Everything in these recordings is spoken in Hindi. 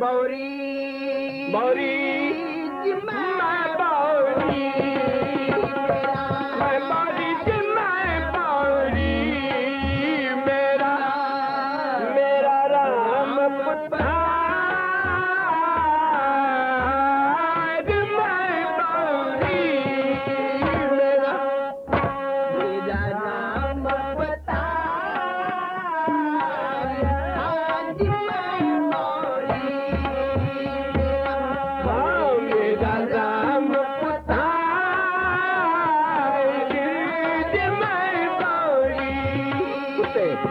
बौरी बौरी मैं बौरी रा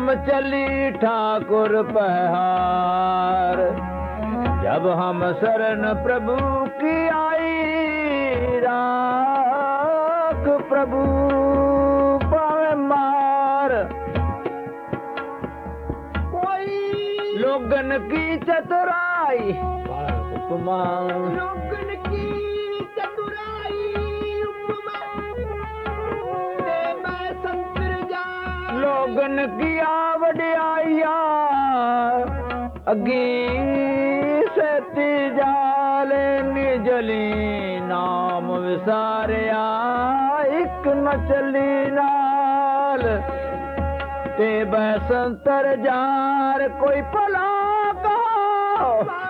हम चली ठाकुर पहार जब हम शरण प्रभु की आई राख प्रभु पावे मार लोगन की चतुराई लोगन की ਅਗਨ ਕੀਆ ਵਡਿਆਈਆ ਅਗੀ ਸਤੀ ਜਾਲੇ ਨਿਜਲੀ ਨਾਮ ਵਿਸਾਰਿਆ ਇੱਕ ਮਚਲੀ ਨਾਲ ਤੇ ਬਸੰਤਰ ਜਾਰ ਕੋਈ ਭਲਾ ਕਹੋ